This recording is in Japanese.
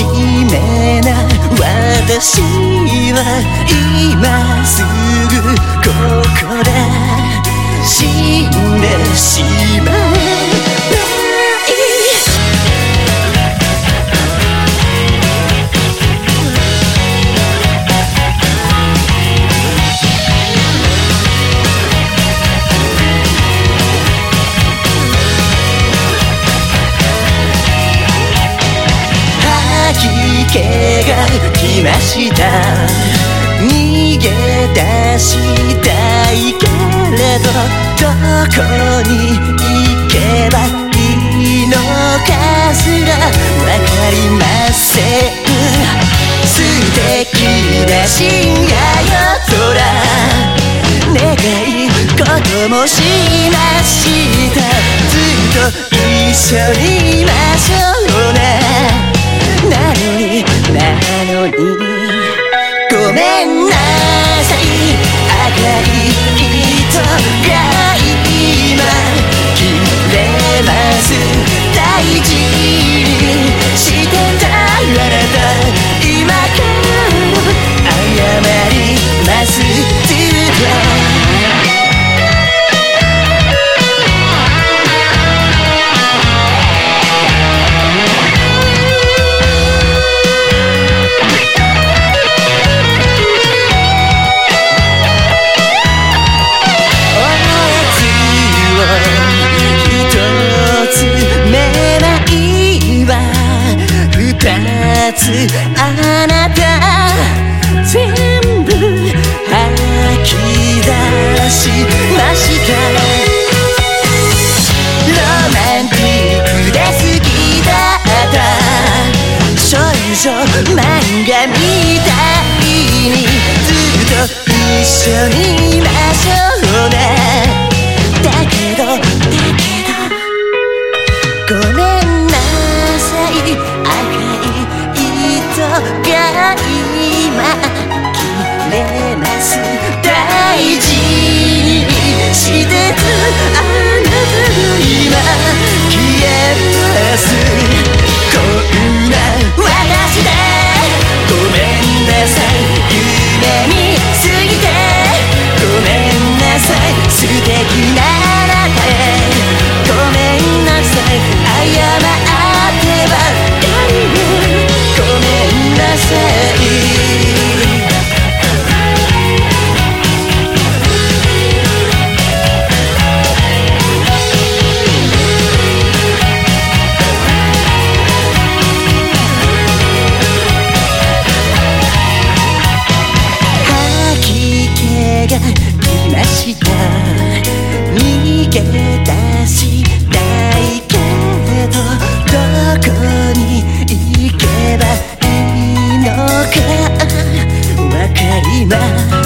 真面目な私は今すぐ気が来ました。逃げ出したいけれどどこに行けばいいのかすらわかりません。素敵な深夜よ空願い事もしました。ずっと一緒にいましょう。のに。ごめんなさい。赤い糸が今切れます。漫画みたいにずっと一緒にがました逃げ出したいけどどこに行けばいいのかわかります